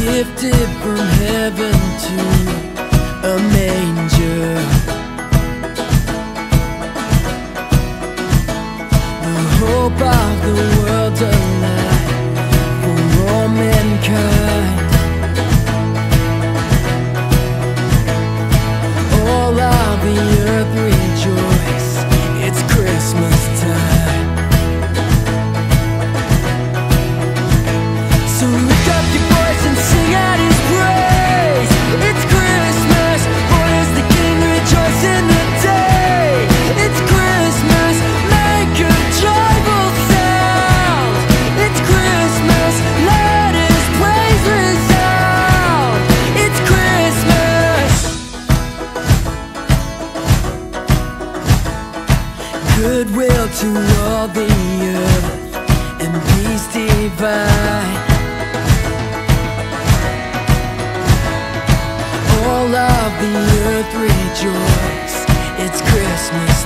Gifted from heaven to a manger. Hope of the world alive for all mankind. To all the earth and peace divine. All of the earth rejoice, it's Christmas